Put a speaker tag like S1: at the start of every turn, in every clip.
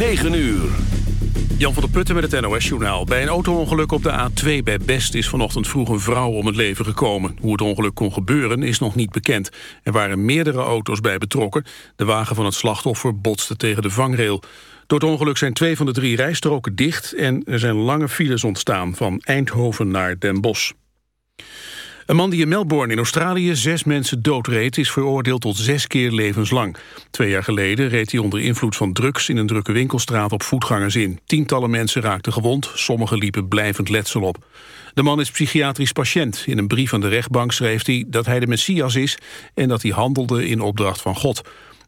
S1: 9 uur.
S2: Jan van der Putten met het NOS-journaal. Bij een auto-ongeluk op de A2 bij Best is vanochtend vroeg een vrouw om het leven gekomen. Hoe het ongeluk kon gebeuren is nog niet bekend. Er waren meerdere auto's bij betrokken. De wagen van het slachtoffer botste tegen de vangrail. Door het ongeluk zijn twee van de drie rijstroken dicht... en er zijn lange files ontstaan van Eindhoven naar Den Bosch. Een man die in Melbourne in Australië zes mensen doodreed... is veroordeeld tot zes keer levenslang. Twee jaar geleden reed hij onder invloed van drugs... in een drukke winkelstraat op voetgangers in. Tientallen mensen raakten gewond, sommigen liepen blijvend letsel op. De man is psychiatrisch patiënt. In een brief aan de rechtbank schreef hij dat hij de Messias is... en dat hij handelde in opdracht van God.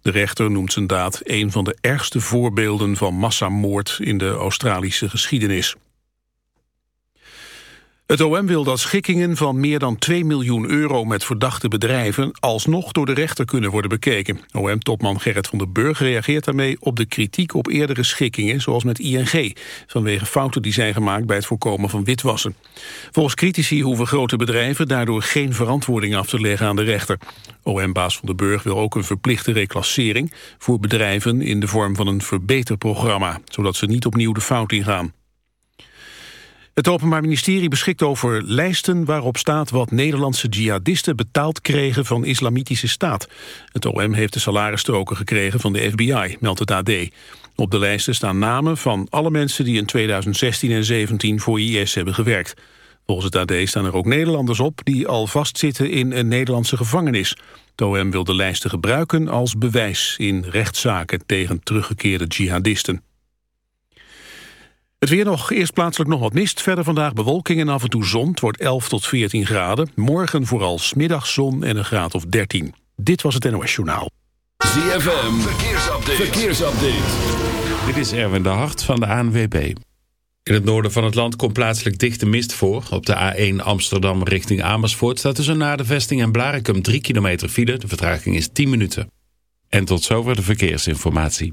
S2: De rechter noemt zijn daad een van de ergste voorbeelden van massamoord in de Australische geschiedenis. Het OM wil dat schikkingen van meer dan 2 miljoen euro met verdachte bedrijven alsnog door de rechter kunnen worden bekeken. OM-topman Gerrit van der Burg reageert daarmee op de kritiek op eerdere schikkingen, zoals met ING, vanwege fouten die zijn gemaakt bij het voorkomen van witwassen. Volgens critici hoeven grote bedrijven daardoor geen verantwoording af te leggen aan de rechter. OM-baas van der Burg wil ook een verplichte reclassering voor bedrijven in de vorm van een verbeterprogramma, zodat ze niet opnieuw de fout ingaan. Het Openbaar Ministerie beschikt over lijsten waarop staat wat Nederlandse jihadisten betaald kregen van Islamitische Staat. Het OM heeft de salarisstroken gekregen van de FBI, meldt het AD. Op de lijsten staan namen van alle mensen die in 2016 en 2017 voor IS hebben gewerkt. Volgens het AD staan er ook Nederlanders op die al vastzitten in een Nederlandse gevangenis. Het OM wil de lijsten gebruiken als bewijs in rechtszaken tegen teruggekeerde jihadisten. Het weer nog, eerst plaatselijk nog wat mist. Verder vandaag bewolking en af en toe zon. Het wordt 11 tot 14 graden. Morgen vooral smiddags zon en een graad of 13. Dit was het NOS Journaal.
S1: ZFM, verkeersupdate. verkeersupdate.
S3: Dit is Erwin de Hart van de ANWB. In het noorden van het land komt plaatselijk dichte mist voor. Op de A1 Amsterdam richting Amersfoort staat tussen na de vesting en Blarikum 3 kilometer file. De vertraging is 10 minuten. En tot zover de verkeersinformatie.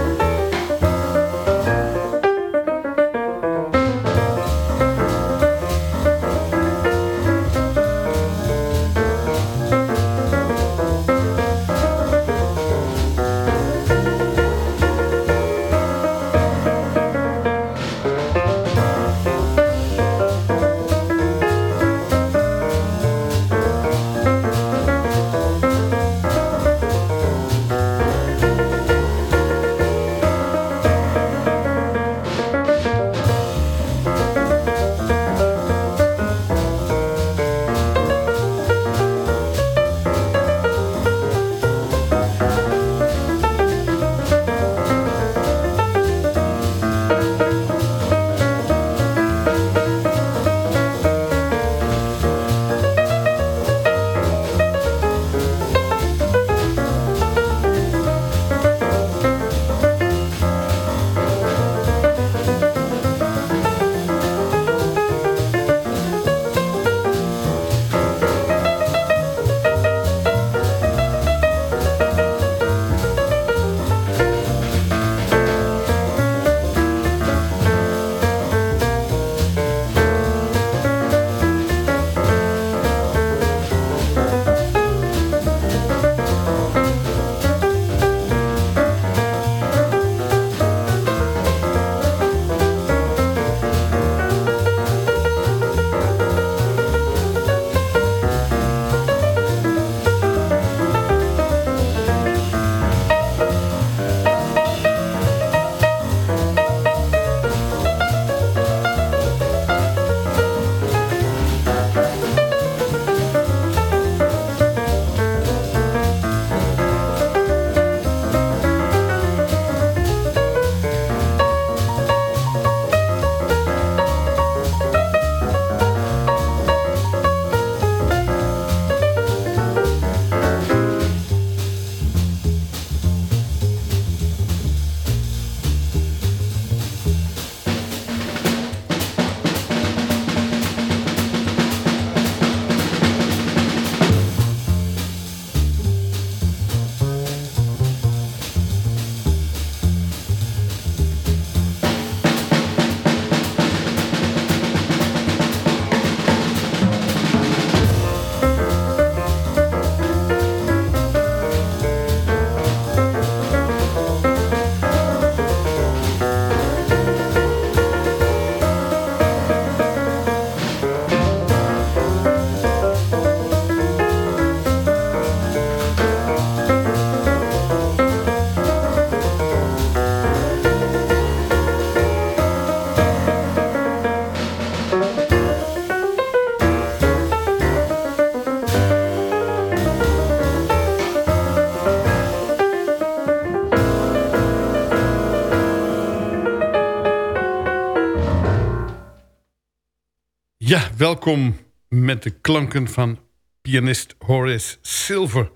S4: Welkom met de klanken van pianist Horace Silver...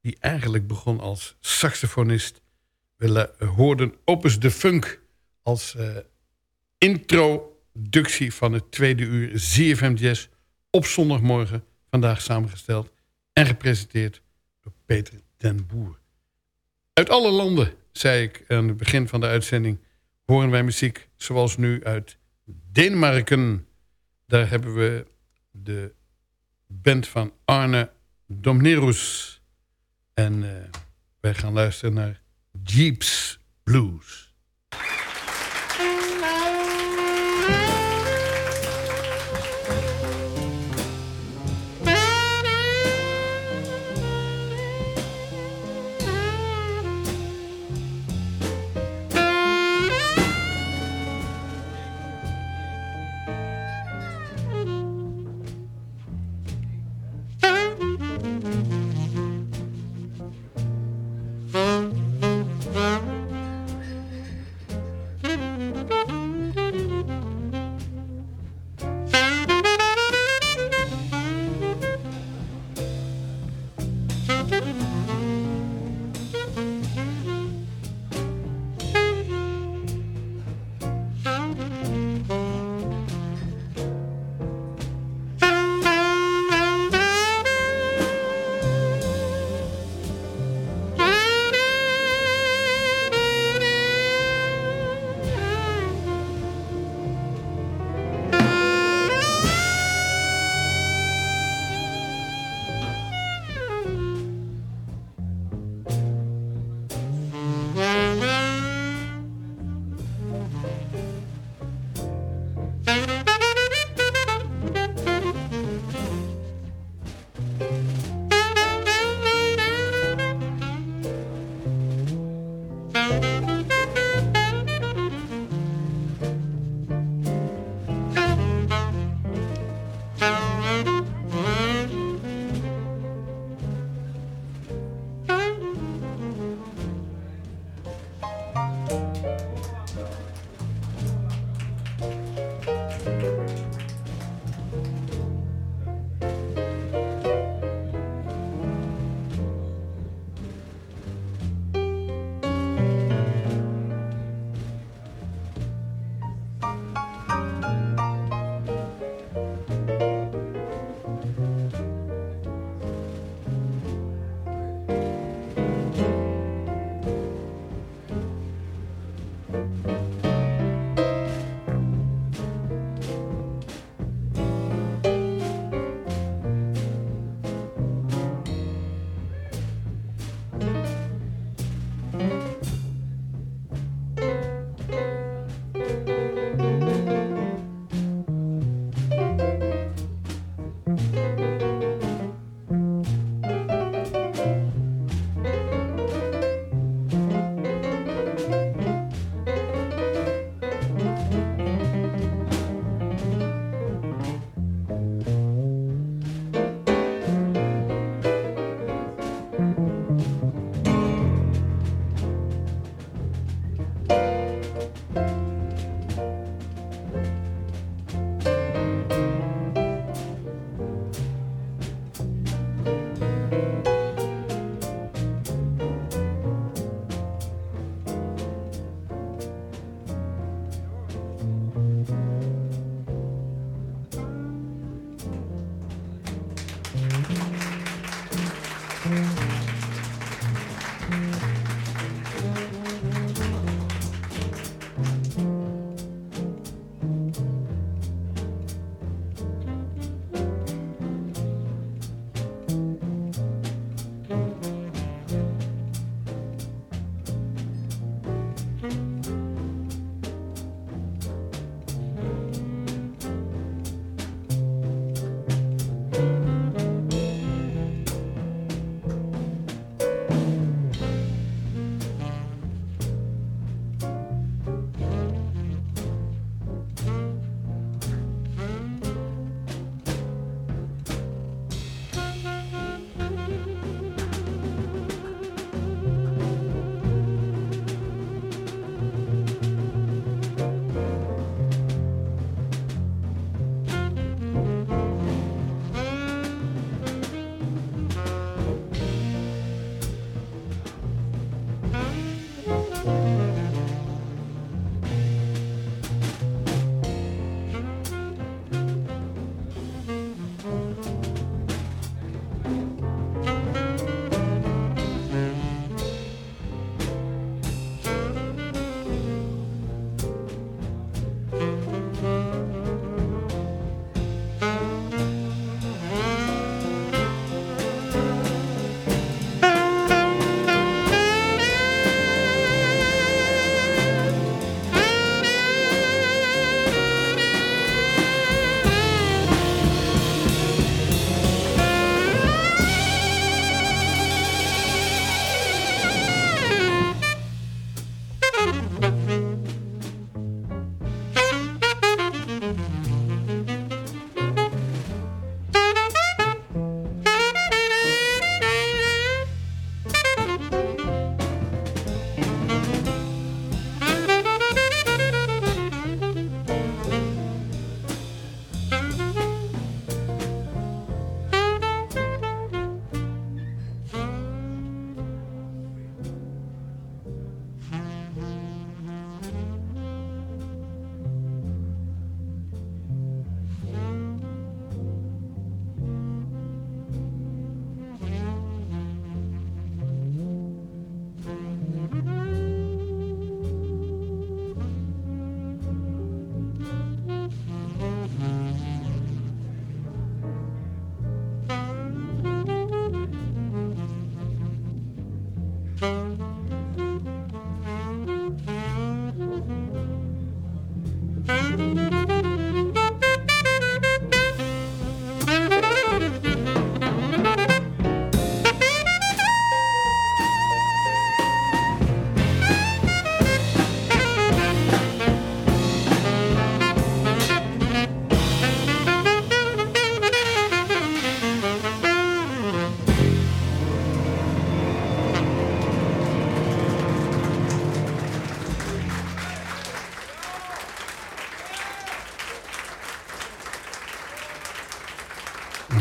S4: die eigenlijk begon als saxofonist. We hoorden Opus de Funk als uh, introductie van het tweede uur ZFM Jazz... op zondagmorgen, vandaag samengesteld en gepresenteerd door Peter den Boer. Uit alle landen, zei ik aan het begin van de uitzending... horen wij muziek zoals nu uit Denemarken... Daar hebben we de band van Arne Domnerus. En uh, wij gaan luisteren naar Jeeps Blues.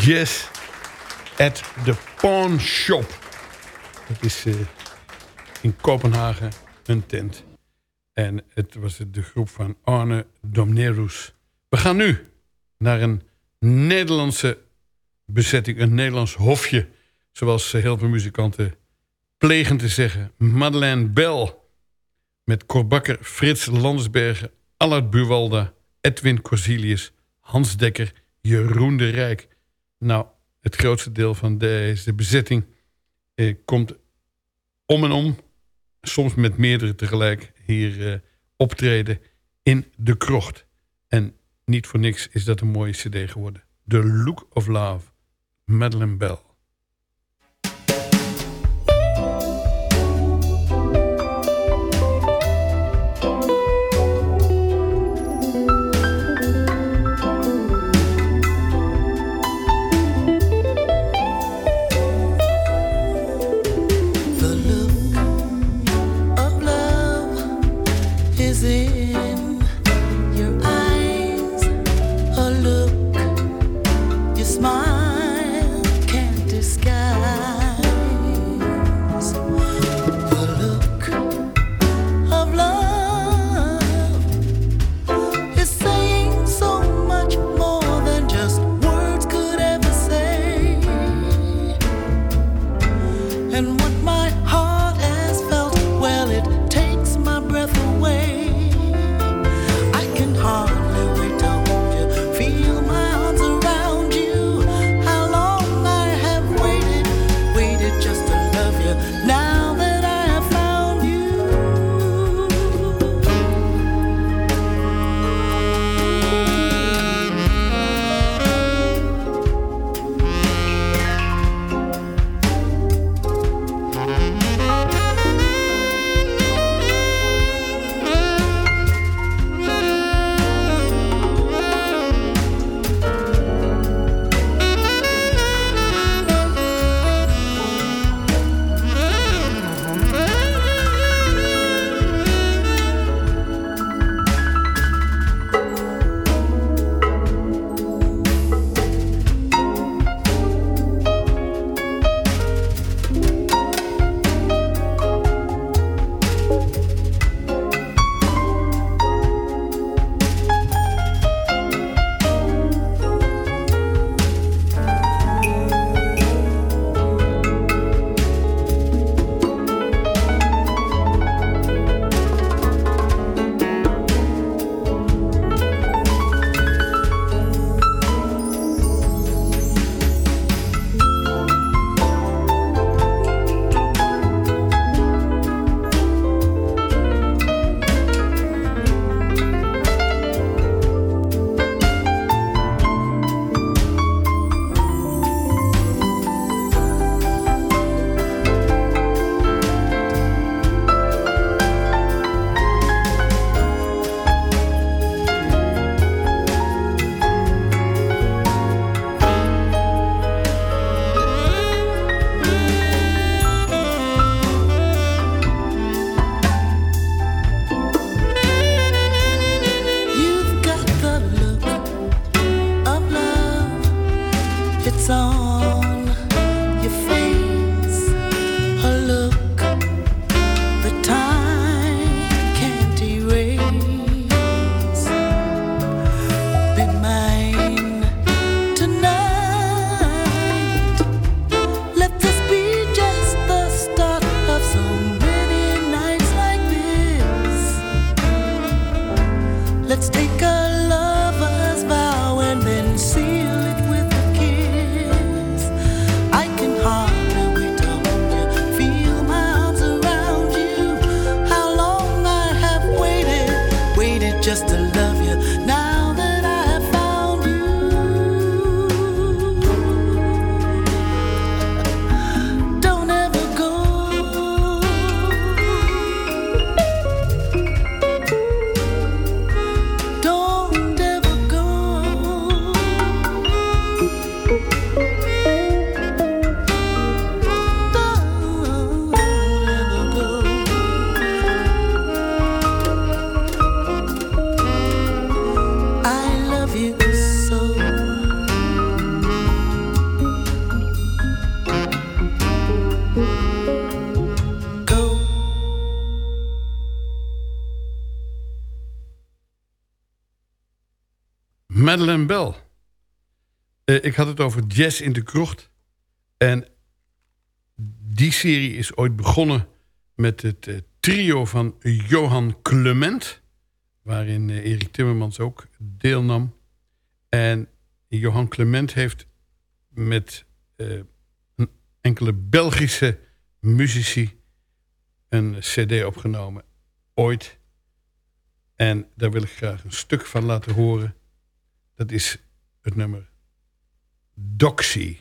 S4: Jazz at the Pawn Shop. Dat is uh, in Kopenhagen een tent. En het was de groep van Arne Domnerus. We gaan nu naar een Nederlandse bezetting. Een Nederlands hofje. Zoals heel veel muzikanten plegen te zeggen. Madeleine Bell. Met Korbakker, Frits Landsbergen, Allard Buwalda, Edwin Corsilius, Hans Dekker, Jeroen de Rijk... Nou, het grootste deel van deze bezetting eh, komt om en om, soms met meerdere tegelijk, hier eh, optreden in de krocht. En niet voor niks is dat een mooie cd geworden. The Look of Love, Madeleine Bell. Madeleine Bell. Uh, ik had het over Jazz in de Krocht. En die serie is ooit begonnen met het uh, trio van Johan Clement... waarin uh, Erik Timmermans ook deelnam. En Johan Clement heeft met enkele Belgische muzici een cd opgenomen. Ooit. En daar wil ik graag een stuk van laten horen. Dat is het nummer Doxy.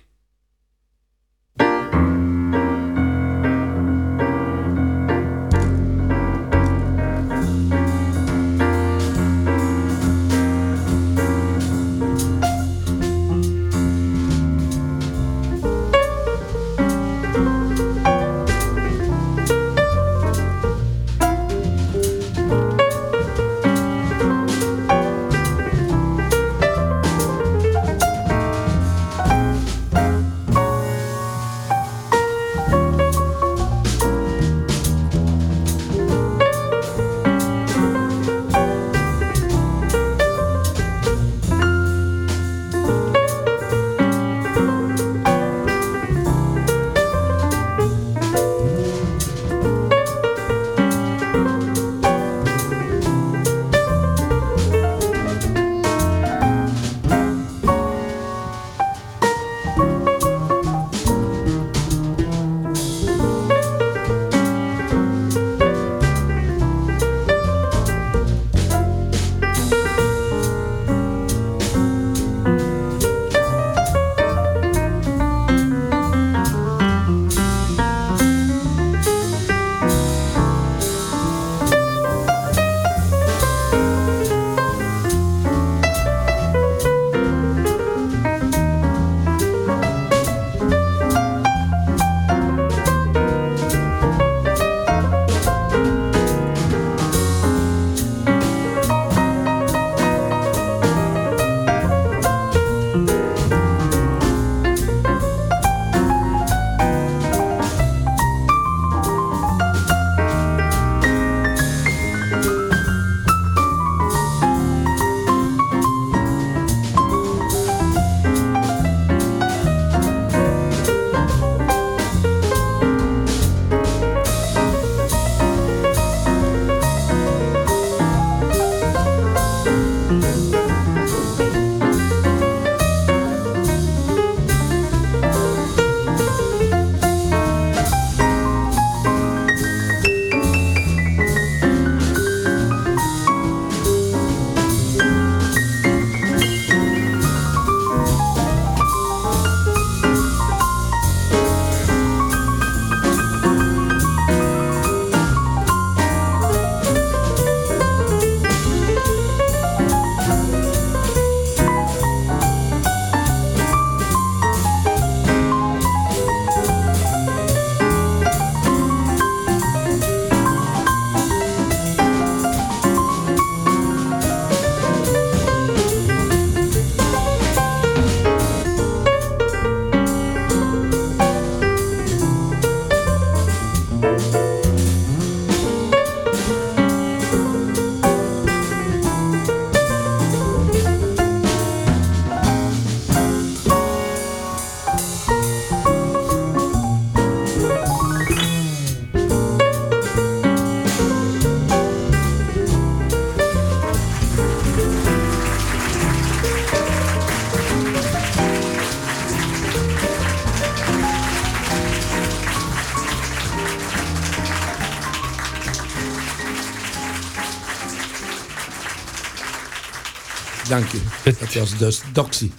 S5: Dank je. Dat was dus Doxy.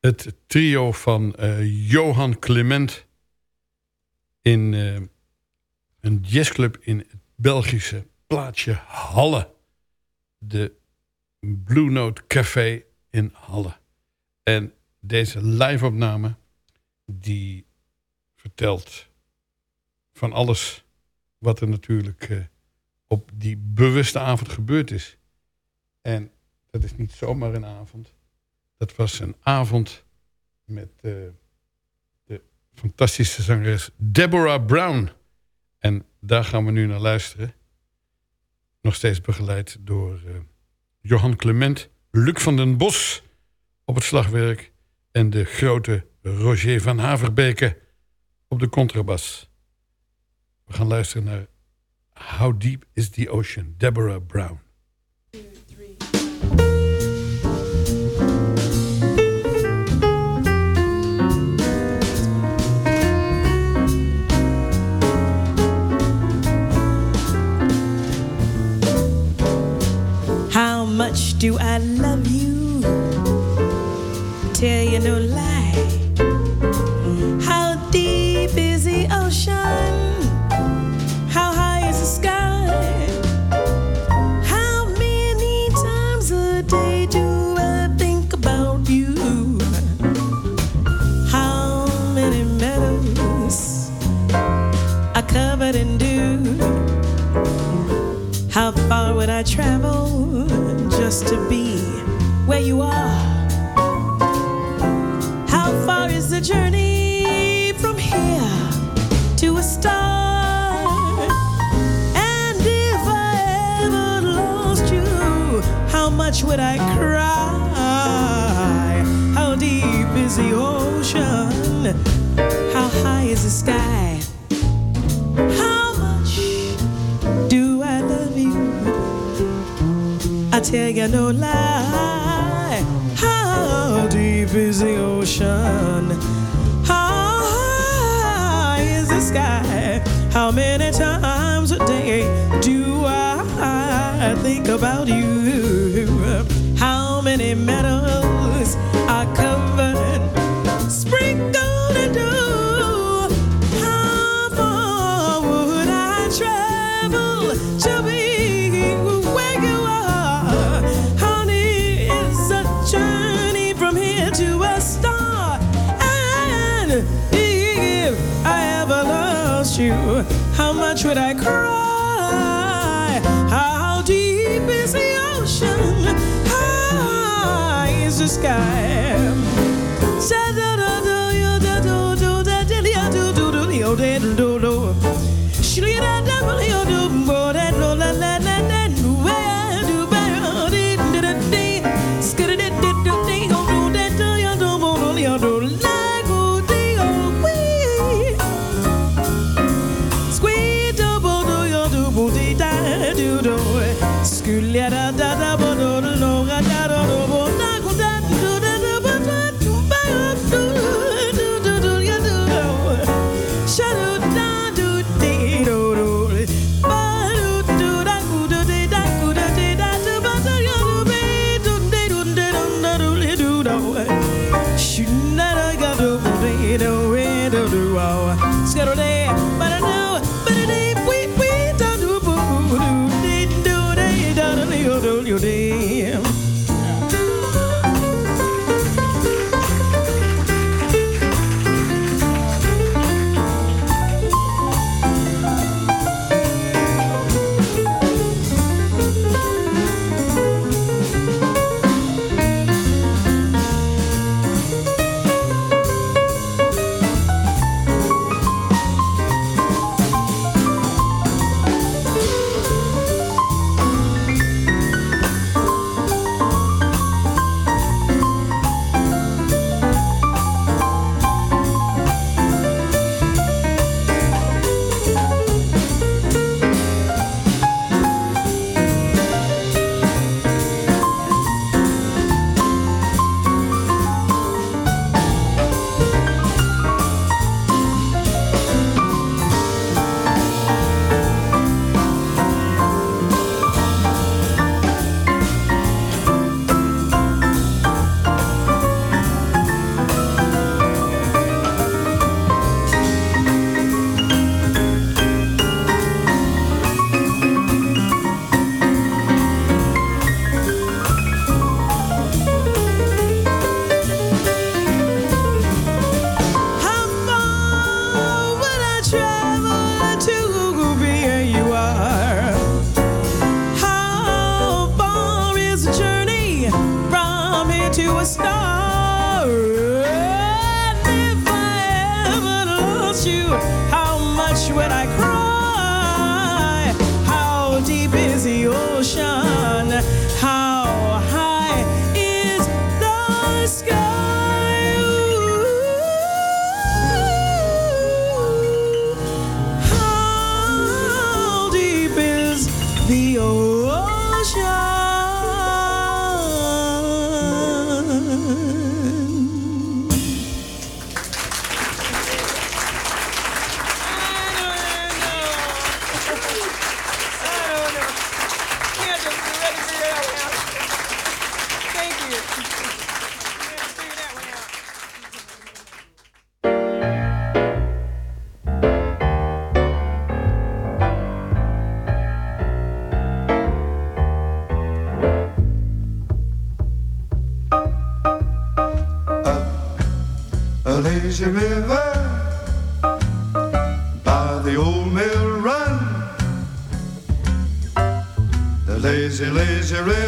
S4: Het trio van uh, Johan Clement in uh, een jazzclub in het Belgische plaatsje Halle. De Blue Note Café in Halle. En deze live-opname die vertelt van alles wat er natuurlijk uh, op die bewuste avond gebeurd is. En dat is niet zomaar een avond. Dat was een avond met uh, de fantastische zangeres Deborah Brown. En daar gaan we nu naar luisteren. Nog steeds begeleid door uh, Johan Clement Luc van den Bos op het slagwerk... en de grote Roger van Haverbeke op de contrabas. We gaan luisteren naar How Deep is the Ocean, Deborah Brown.
S6: Ocean? High the sky?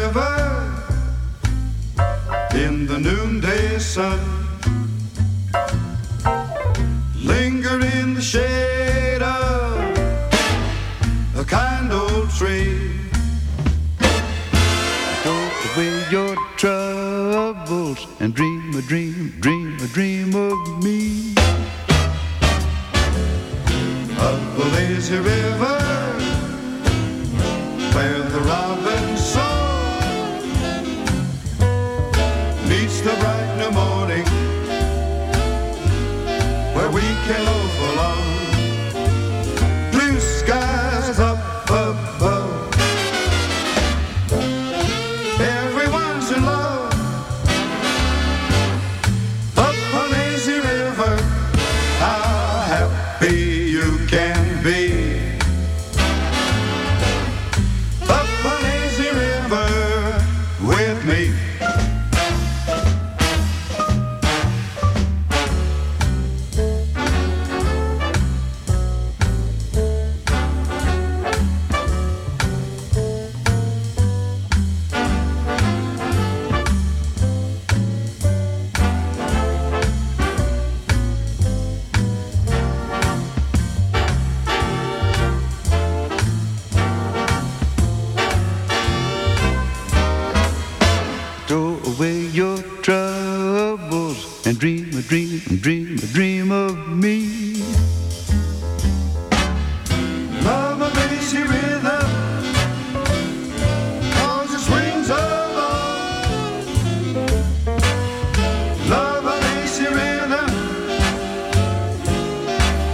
S7: River in the noonday sun. Linger in the shade of a kind old tree. Throw away your troubles and dream a dream, dream a dream of me. Of the lazy river where the robin kill over love.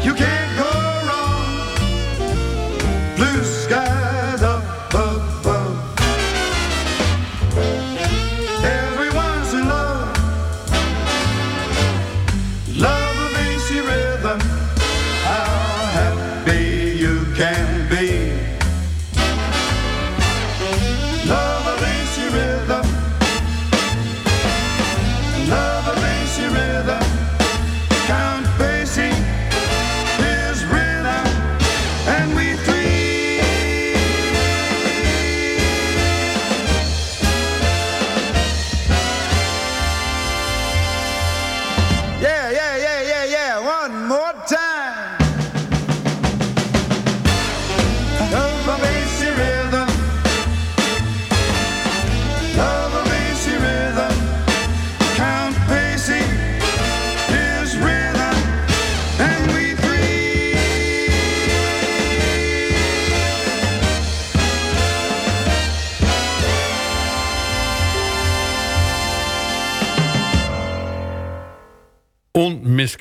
S7: You can't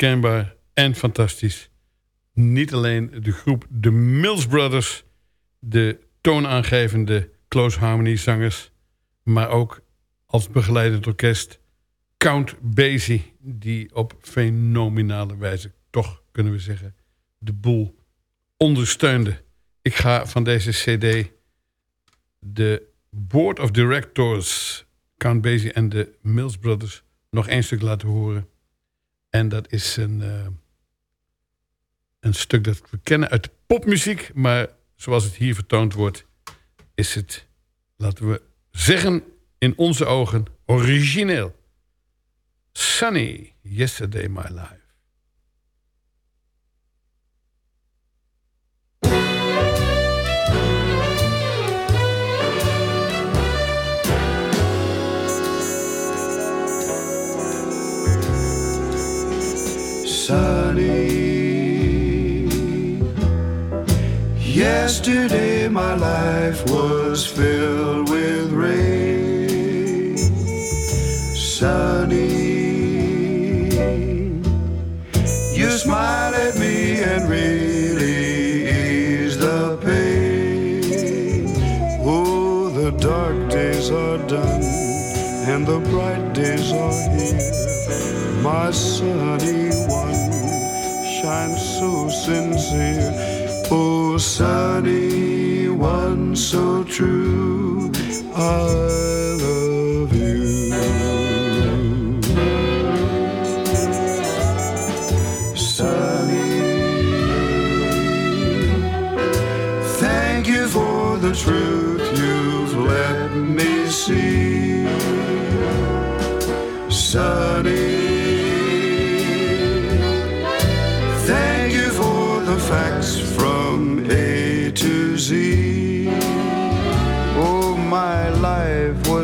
S4: Onmiskenbaar en fantastisch. Niet alleen de groep de Mills Brothers, de toonaangevende close harmony zangers, maar ook als begeleidend orkest Count Basie, die op fenomenale wijze, toch kunnen we zeggen, de boel ondersteunde. Ik ga van deze cd de Board of Directors, Count Basie en de Mills Brothers, nog één stuk laten horen. En dat is een, eh, een stuk dat we kennen uit popmuziek. Maar zoals het hier vertoond wordt, is het, laten we zeggen, in onze ogen origineel. Sunny, Yesterday My Life.
S7: Yesterday my life was filled with rain, sunny. You smiled at me and really eased the pain. Oh, the dark days are done and the bright days are here. My sunny one shines so sincere. Oh, sunny one so true. I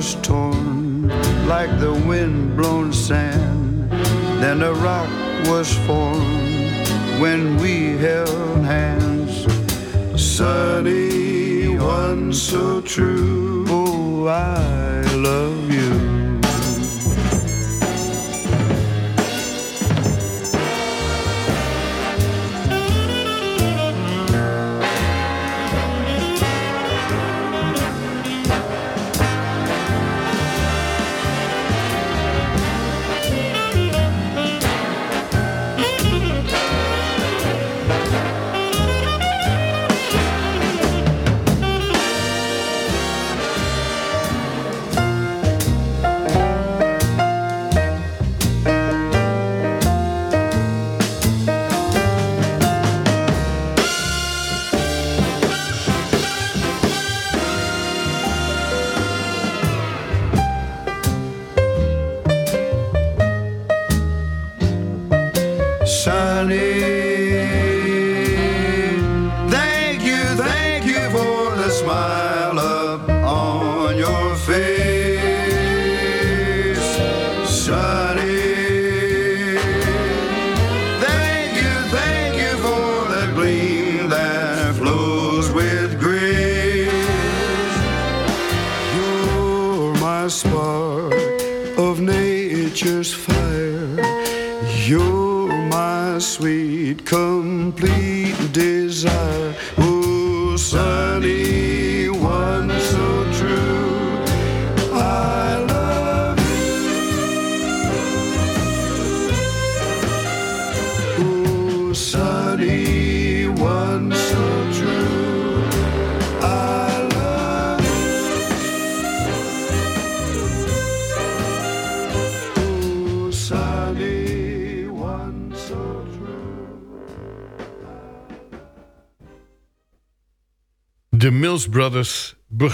S7: was torn like the wind blown sand. Then a rock was formed when we held hands. Sunny, one so true. Oh, I love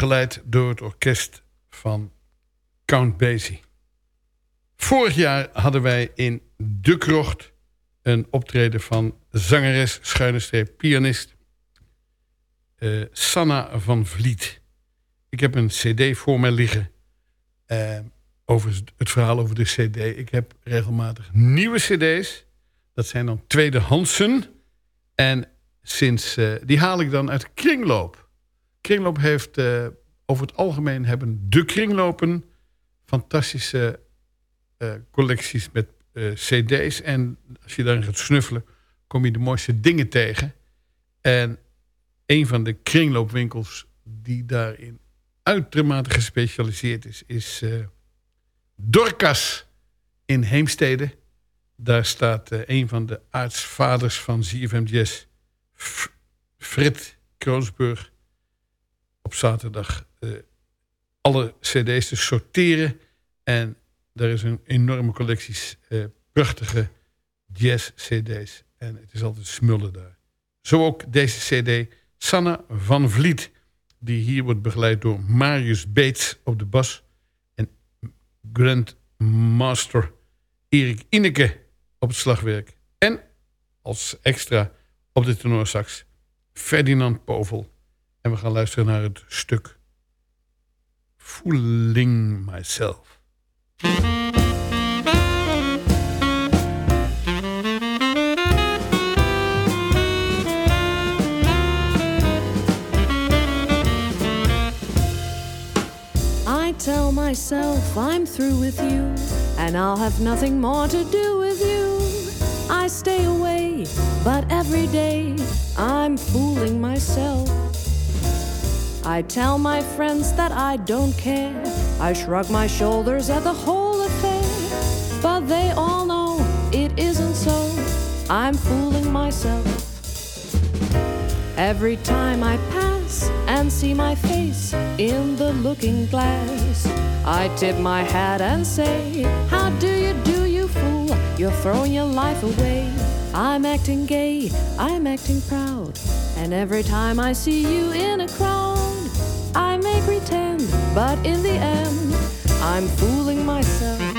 S4: begeleid door het orkest van Count Basie. Vorig jaar hadden wij in De Krocht een optreden van zangeres, schuine streep, pianist eh, Sanna van Vliet. Ik heb een cd voor mij liggen eh, over het verhaal over de cd. Ik heb regelmatig nieuwe cd's. Dat zijn dan tweedehandsen. En sinds, eh, die haal ik dan uit Kringloop. Kringloop heeft eh, over het algemeen hebben de kringlopen fantastische eh, collecties met eh, cd's. En als je daarin gaat snuffelen, kom je de mooiste dingen tegen. En een van de kringloopwinkels die daarin uitermate gespecialiseerd is, is Dorcas in Heemstede. Daar staat een van de aartsvaders van ZFM Jazz, Frit Kroonsburg, op zaterdag eh, alle cd's te sorteren. En er is een enorme collectie eh, prachtige jazz-cd's. En het is altijd smullen daar. Zo ook deze cd, Sanne van Vliet. Die hier wordt begeleid door Marius Beets op de bas. En Grandmaster Erik Ineke op het slagwerk. En als extra op de tenorsax Ferdinand Povel. En we gaan luisteren naar het stuk Fooling Myself.
S8: I tell myself I'm through with you, and I'll have nothing more to do with you. I stay away, but every day I'm fooling myself. I tell my friends that I don't care. I shrug my shoulders at the whole affair, but they all know it isn't so. I'm fooling myself. Every time I pass and see my face in the looking glass, I tip my hat and say, How do you do, you fool? You're throwing your life away. I'm acting gay, I'm acting proud, and every time I see you in a crowd, pretend, but in the end, I'm fooling myself.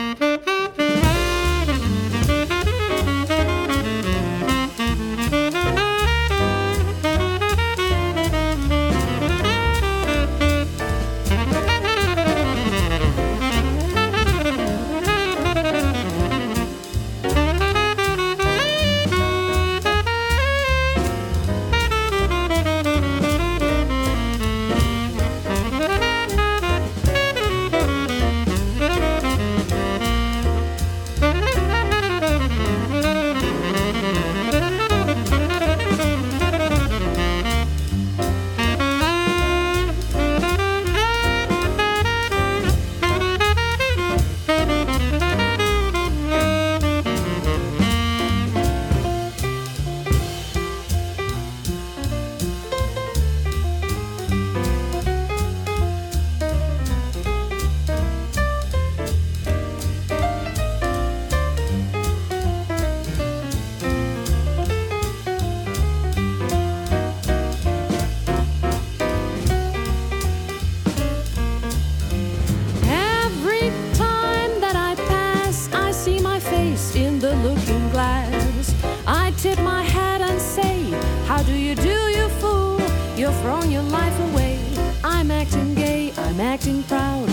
S8: Acting proud.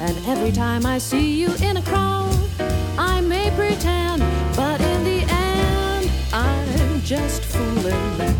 S8: And every time I see you in a crowd, I may pretend, but in the end, I'm just fooling.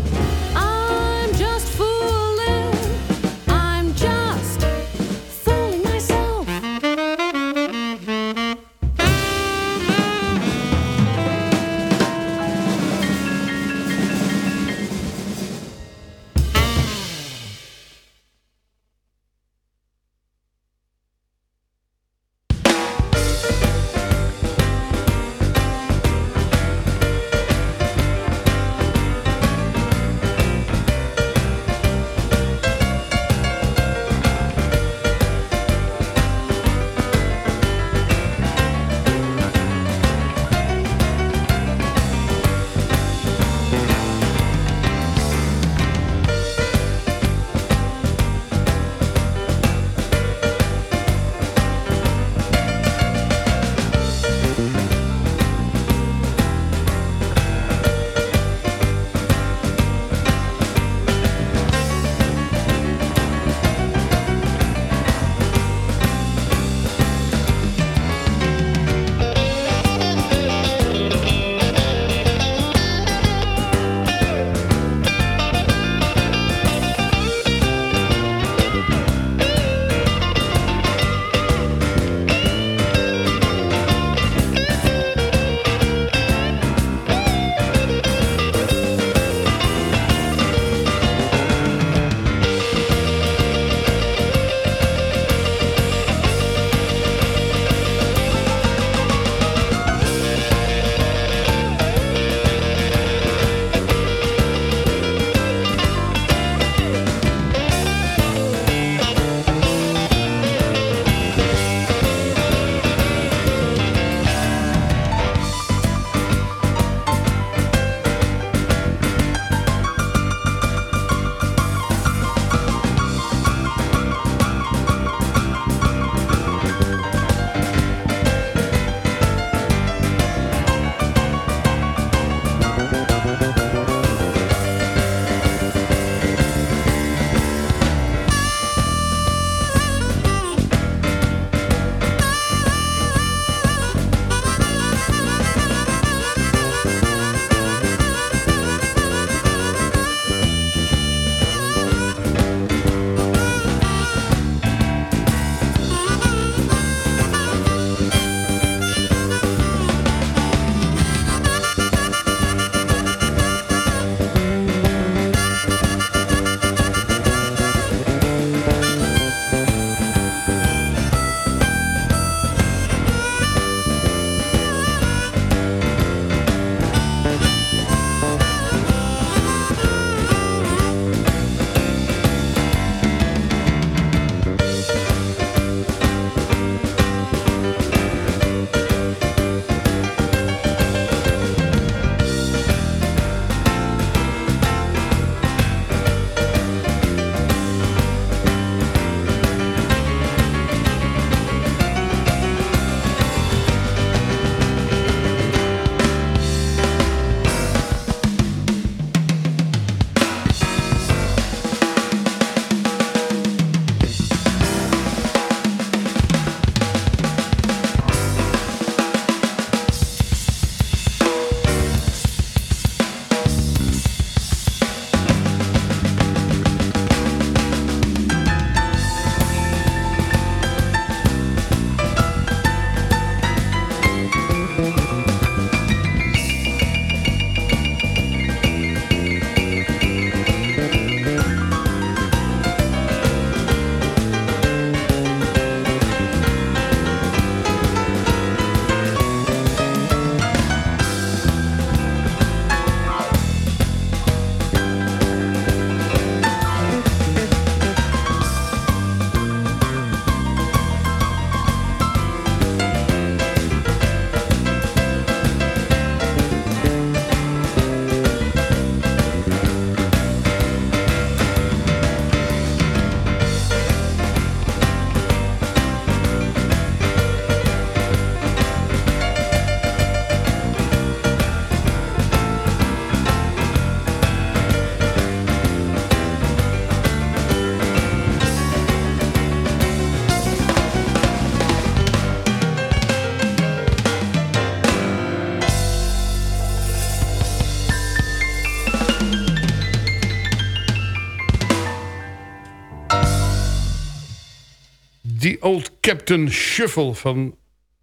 S4: Captain Shuffle van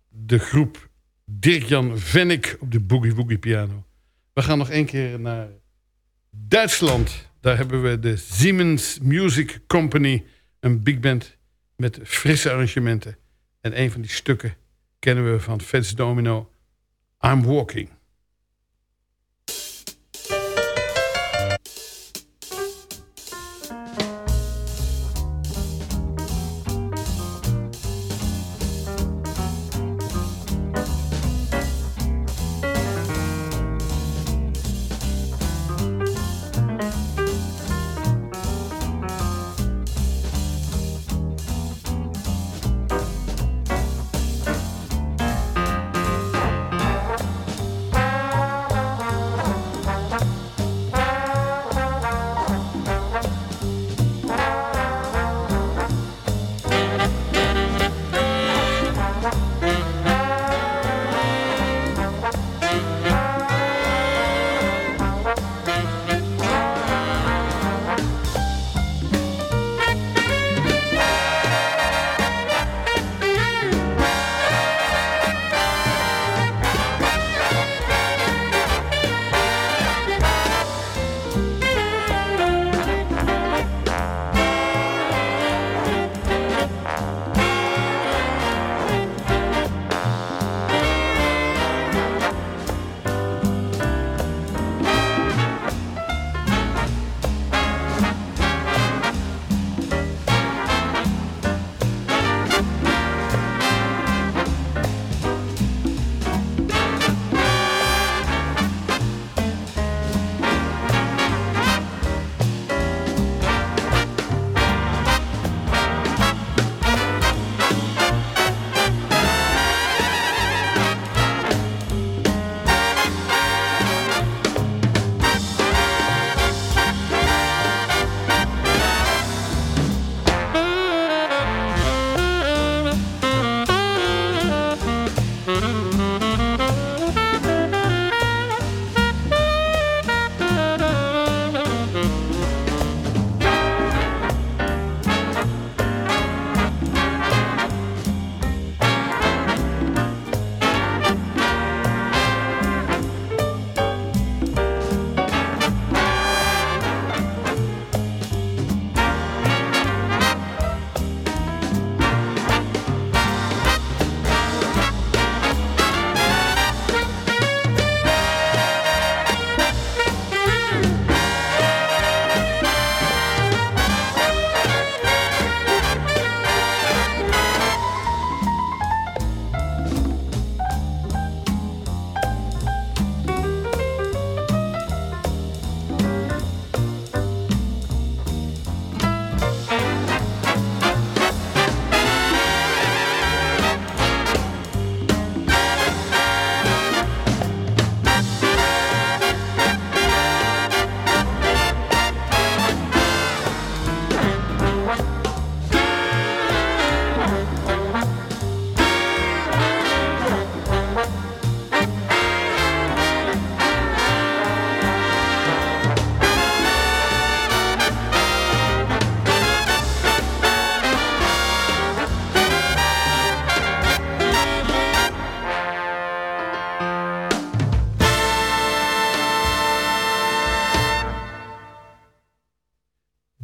S4: de groep Dirk-Jan Vennik op de Boogie Woogie piano. We gaan nog één keer naar Duitsland. Daar hebben we de Siemens Music Company, een big band met frisse arrangementen. En een van die stukken kennen we van Fats Domino, I'm Walking.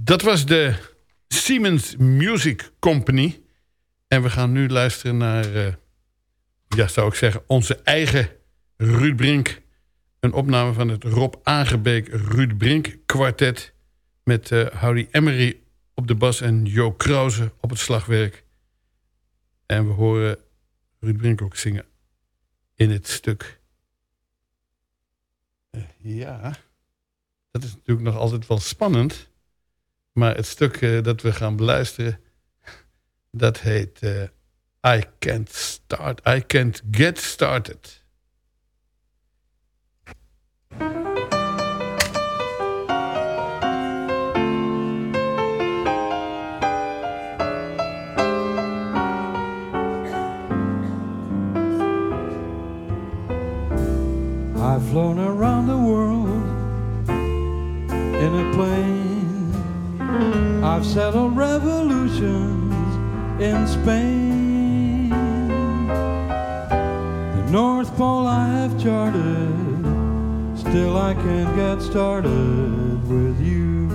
S4: Dat was de Siemens Music Company. En we gaan nu luisteren naar, uh, ja zou ik zeggen, onze eigen Ruud Brink. Een opname van het Rob Aangebeek Ruud Brink kwartet. Met uh, Harry Emery op de bas en Jo Krause op het slagwerk. En we horen Ruud Brink ook zingen in het stuk. Uh, ja, dat is natuurlijk nog altijd wel spannend... Maar het stuk uh, dat we gaan beluisteren, dat heet uh, I Can't Start, I Can't Get Started.
S6: I've flown around the world in a plane I've settled revolutions
S7: in Spain. The North Pole I have charted, still I can't get started with you.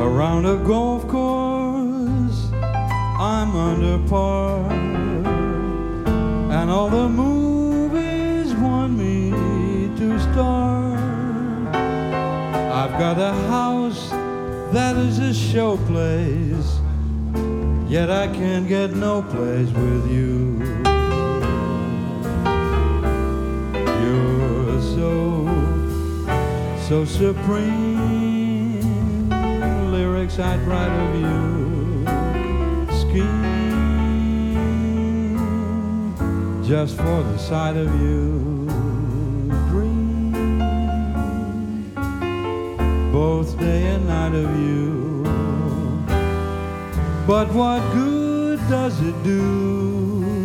S7: Around a golf course, I'm under par, and all the movies want me to star. Got a house that is a showplace, yet I can't get no place with you. You're so, so supreme. Lyrics I'd write of you. Scheme just for the sight of you. Both day and night of you. But what good does it do?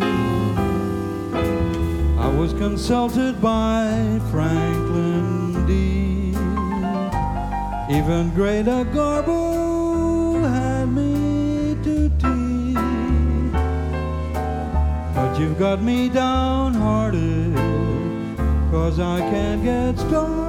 S7: I was consulted by Franklin D. Even Greta Garbo had me to tea. But you've got me downhearted, cause I can't get started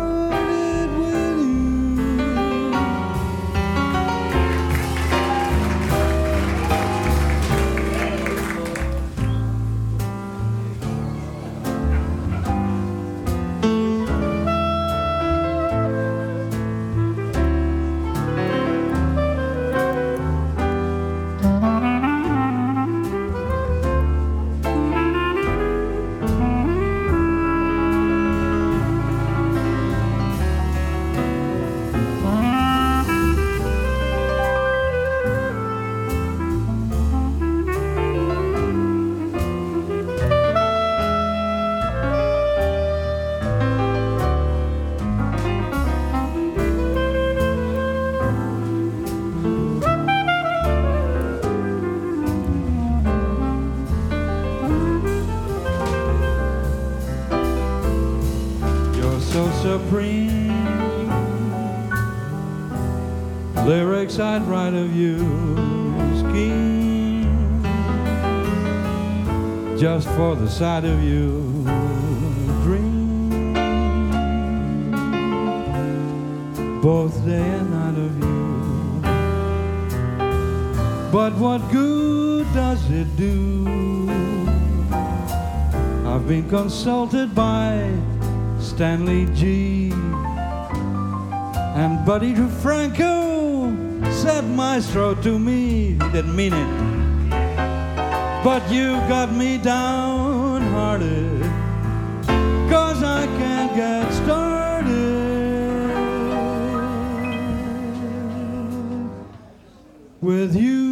S7: the sight of you. Dream both day and night of you. But what good does it do? I've been consulted by Stanley G. And Buddy DeFranco said maestro to me. He didn't mean it. But you got me downhearted. Cause I can't get started with you.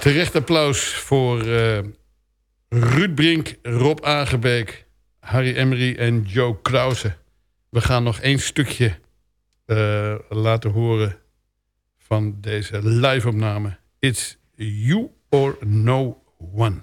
S4: Terecht applaus voor eh, Ruud Brink, Rob Aangebeek, Harry Emery en Joe Krause. We gaan nog één stukje eh, laten horen van deze live-opname. It's You or No One.